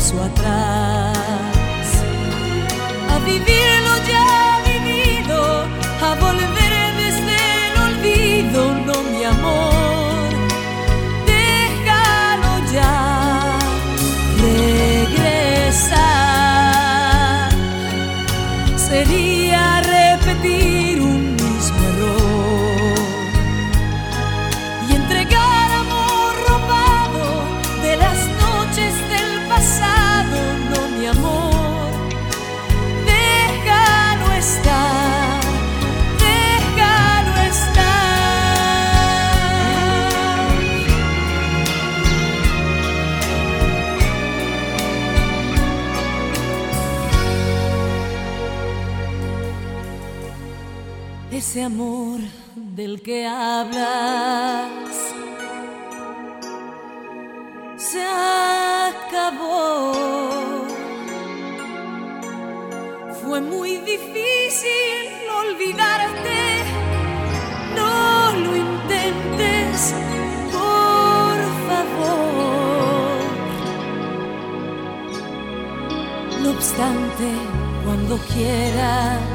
paso atrás, a vivir lo ya vivido, a volver desde el olvido, no mi amor, déjalo ya regresar. Sería Ese amor del que hablas se acabó. Fue muy difícil olvidarte. No lo intentes, por favor. No obstante, cuando quieras